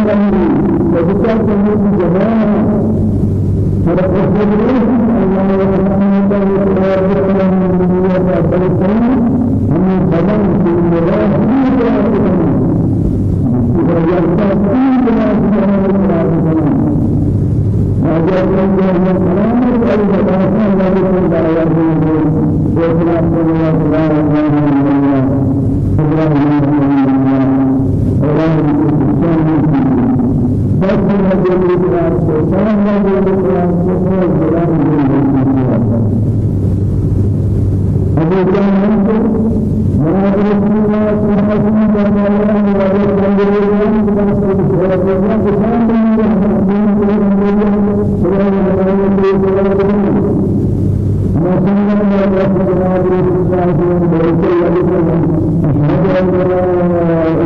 عنده وذكر في الجماعة ورحمة الله الله يرحمه ويرحمه Thank you. بالقرآن سلطان لا بالقرآن سلطان جلال بالقرآن أبو جهل مراد الدنيا سبحانه وتعالى وجل جلاله من سبحانه وتعالى سبحان الله الرحمن الرحيم سبحان الله الرحمن ما سمع الله رحمه الله سبحانه وتعالى أشهد أن لا إله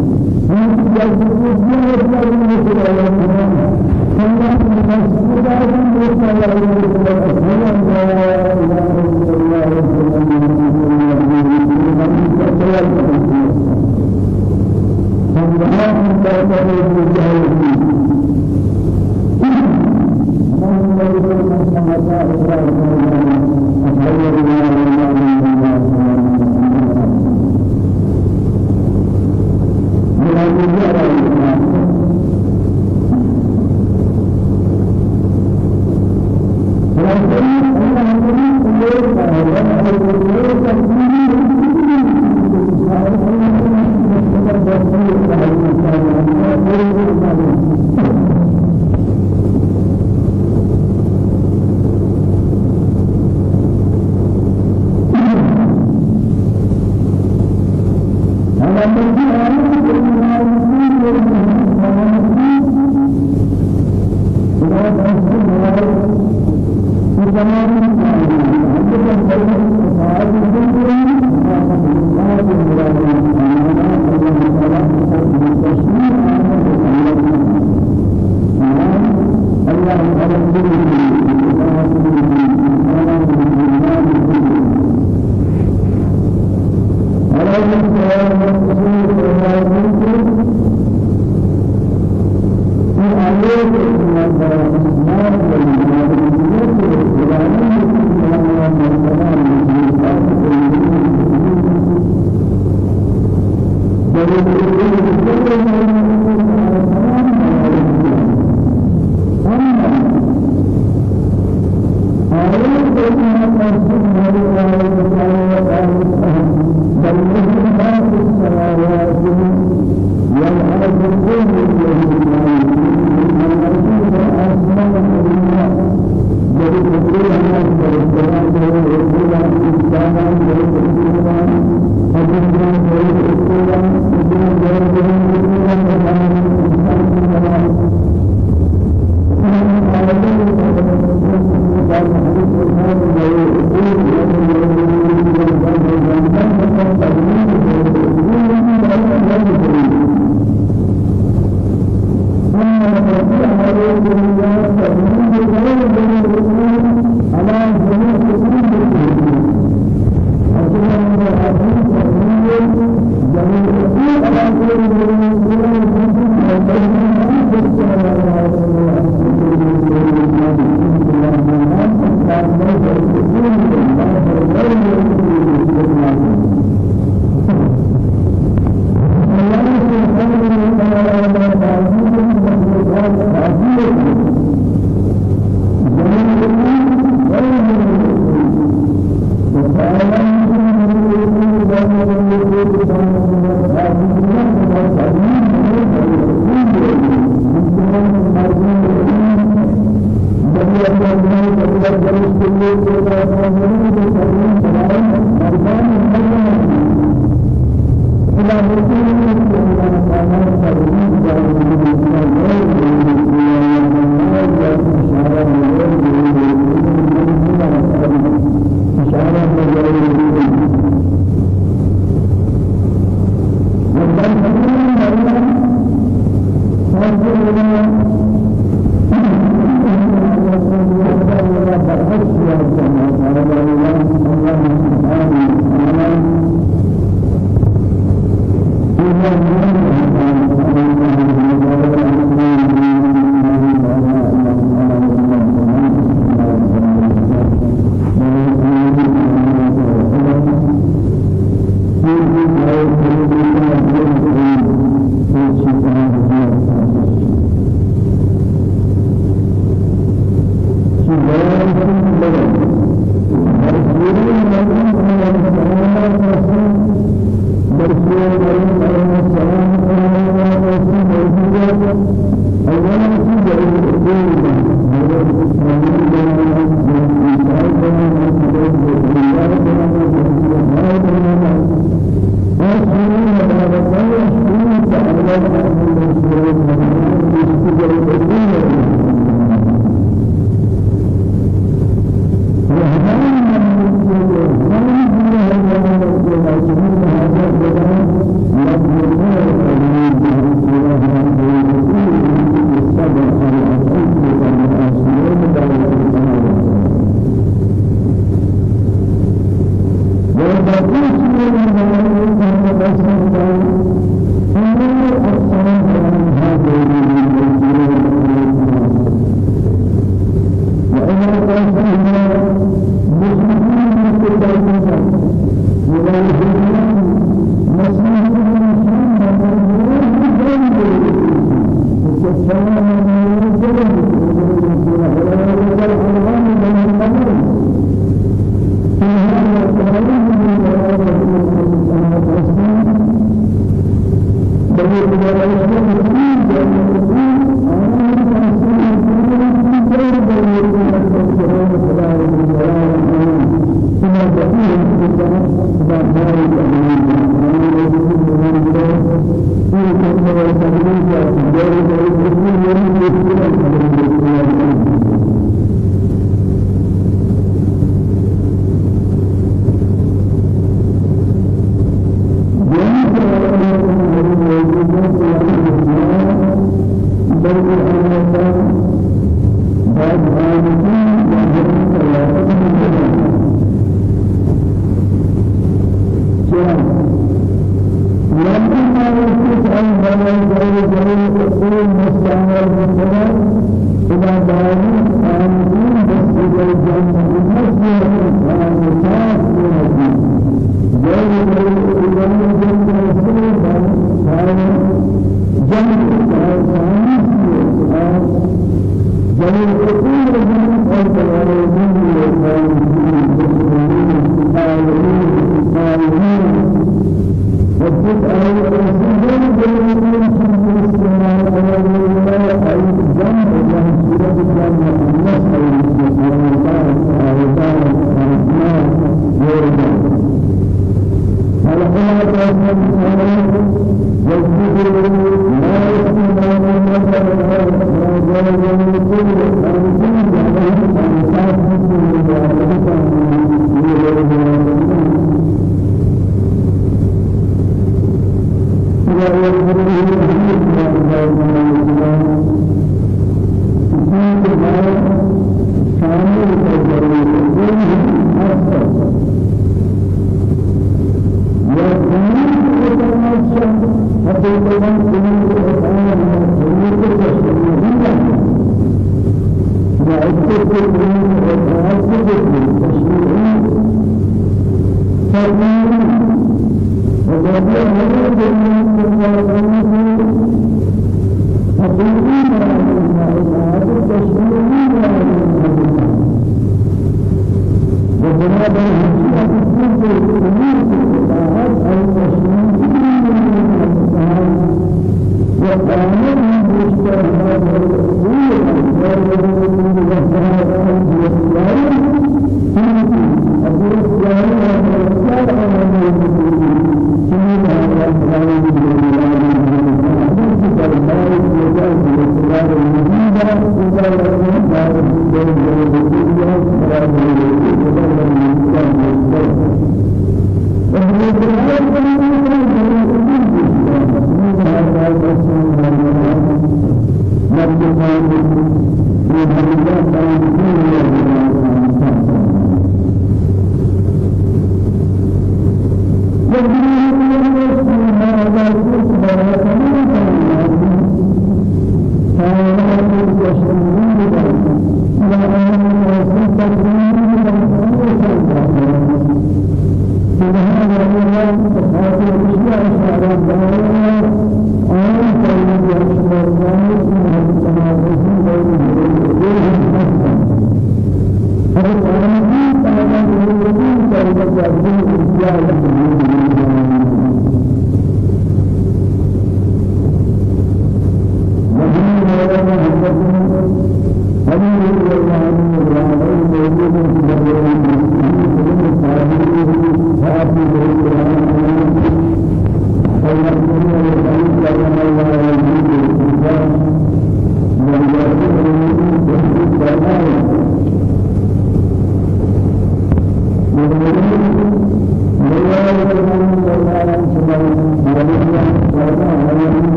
زمان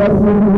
فضله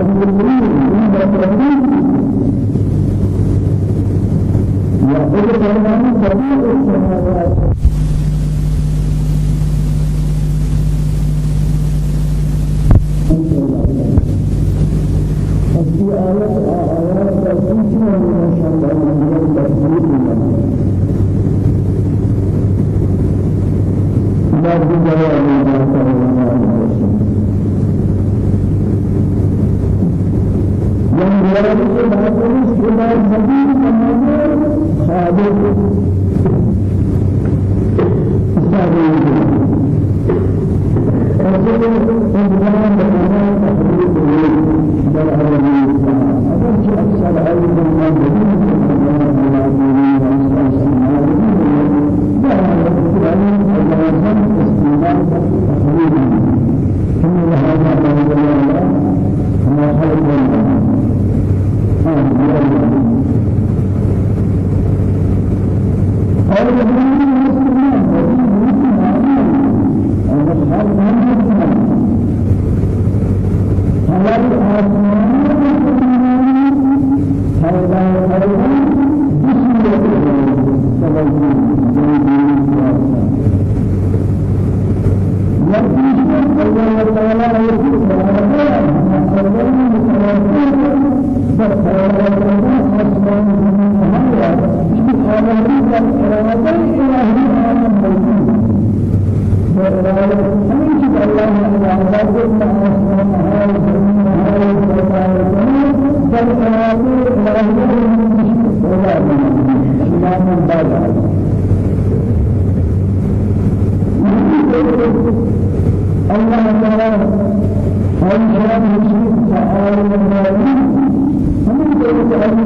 آيات آيات الله تعالى أن شاء الله تعالى من ذلك من ذلك أن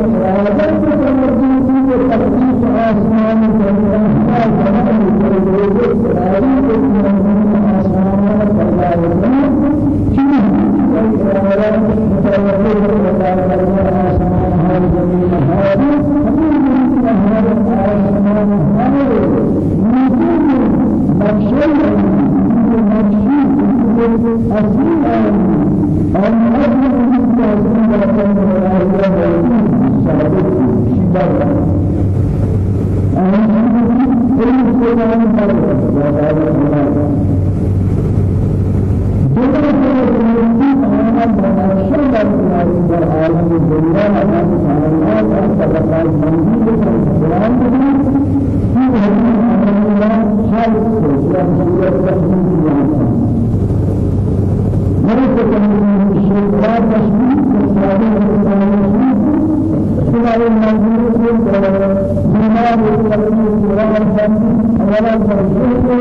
ولا تنسوك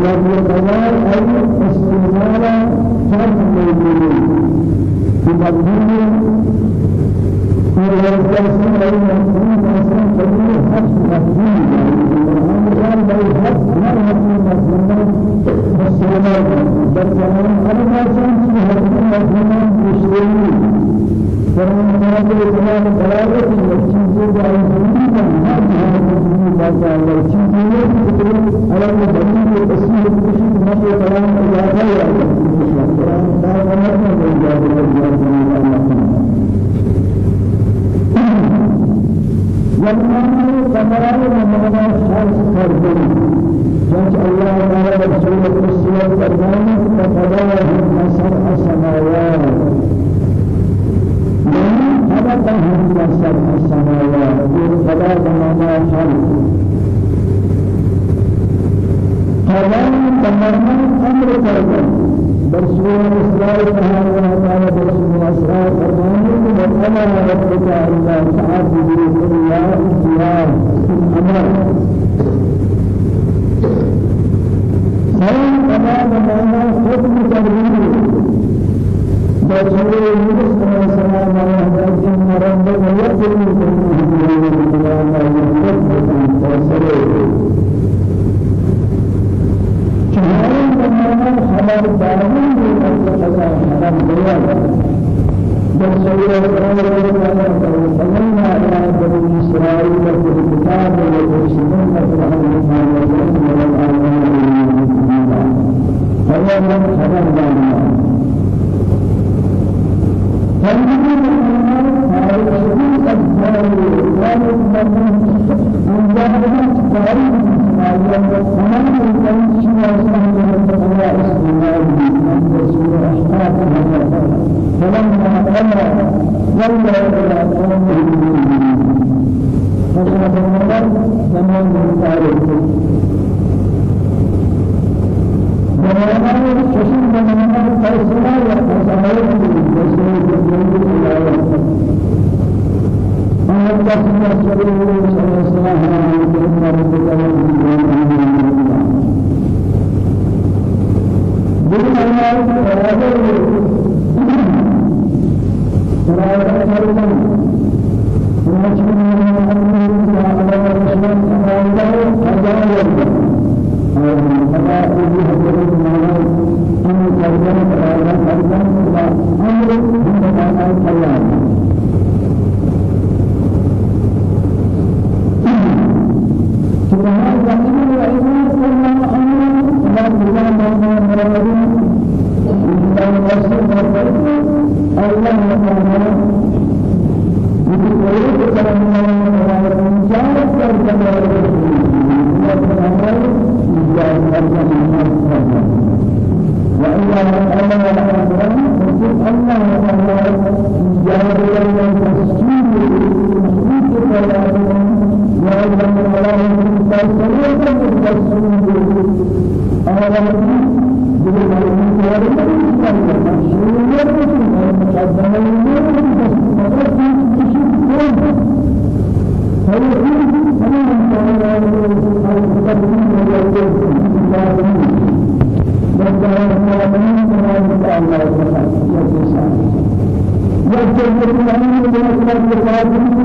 لفظ الله أي استعمال فرد موجود في مقدور في الرسول أي مقدور مثلا كبير حق مقدور القرآن بل حق ما مقدور مثلا السلام بل كمان أنا ما سمعت هذا مقدور مشتري فرمان هذا الكلام بلاغة الشيء جاي من ما هذا الشيء على مدني الاسم الشيء ما كلام الله يا القرآن ده ما هو جاء والله كمال ومعنى خالص فرد جاء الله تعالى رسول الله فرمانه فقضاه سبع سماوات. خلق هم سبع السماوات فلا بمعنى خلق. قضاء تماما أمر كذا برسول إسرائيل تعالى وتعالى برسول إسرائيل فرمانه وقال ربك ألا تعبدوا إلا إياه أمر سواء قضاء بمعنى حكم تدبير رسول الله صلى الله عليه وسلم ربنا يقول چهارم داریم که خدا خبر دیگر رسول الله صلى الله عليه وسلم على بني إسرائيل في الكتاب فالمهم الإيمان على شديد الأجزاء والإيمان من شيئا سهل الله استعمال من رسول أشهاد فلما قال ولا إلى قوم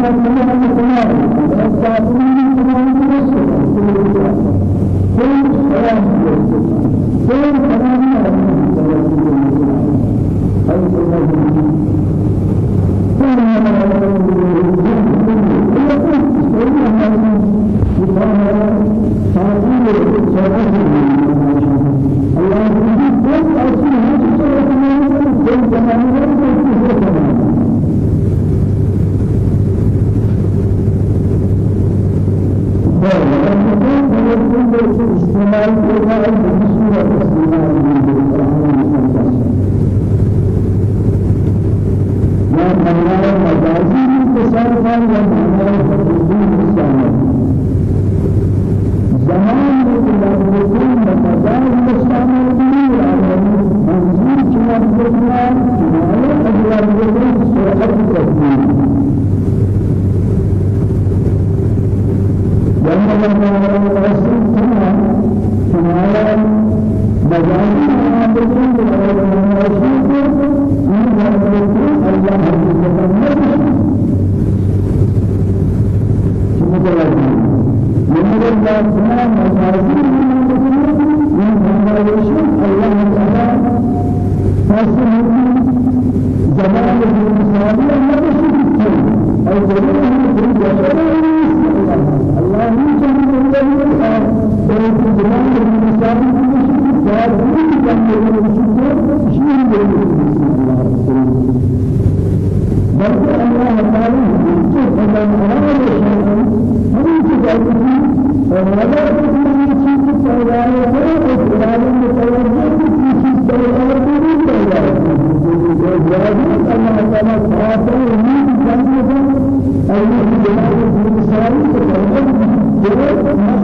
هناك الكافرين كمان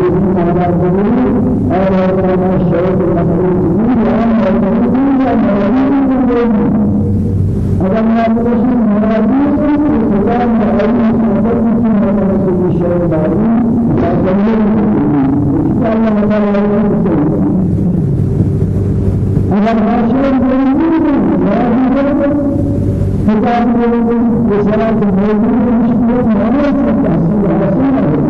جسم على الدنيا أو أن الشيء المخلوق فيه أو أن الدنيا مريض بالدنيا أذا ما تشوف مريض الإسلام عليه الصلاة والسلام على سيد الشيء بعدين لكنه إسلام ما لا يمكن أذا ما شيء مريض لا يمكن كتاب مريض وصلاة مريض مش مريض ما يمكن تحصيل حسنة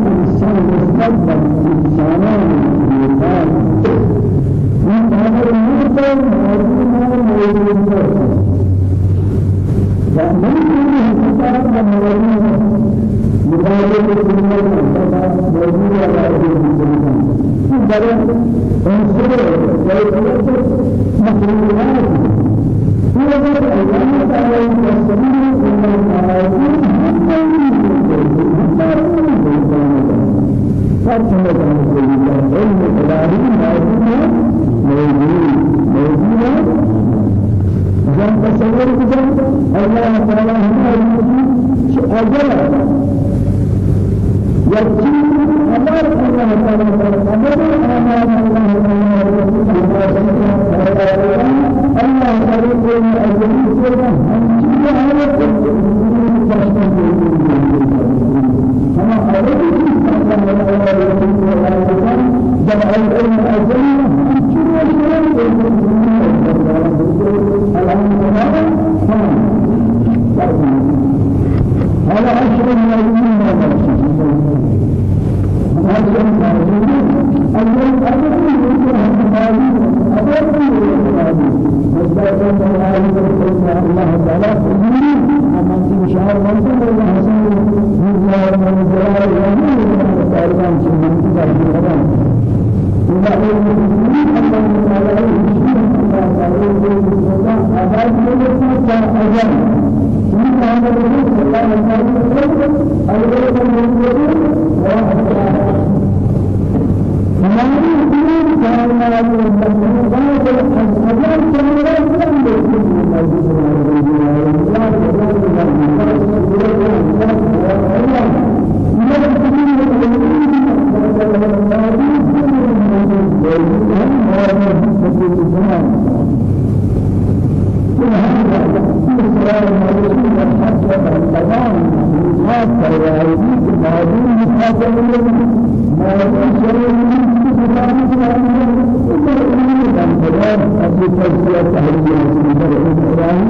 انسان مستقبل انسانان الانسان من هذا الموضوع موجود موجود فمن الانسان موجود مقابل الدنيا موجود على الانسان بدل انصر ويتوقف مخلوقات هو بدل الله تعالى يستمر من المعاصي حتى يموت فرق مكان الجليل علم إلهي موجود موجود موجود جن تصور جن الله تعالى هم أجل؟ يكفي أمر الله تعالى أمر الله تعالى التي تحدث عن الإسلام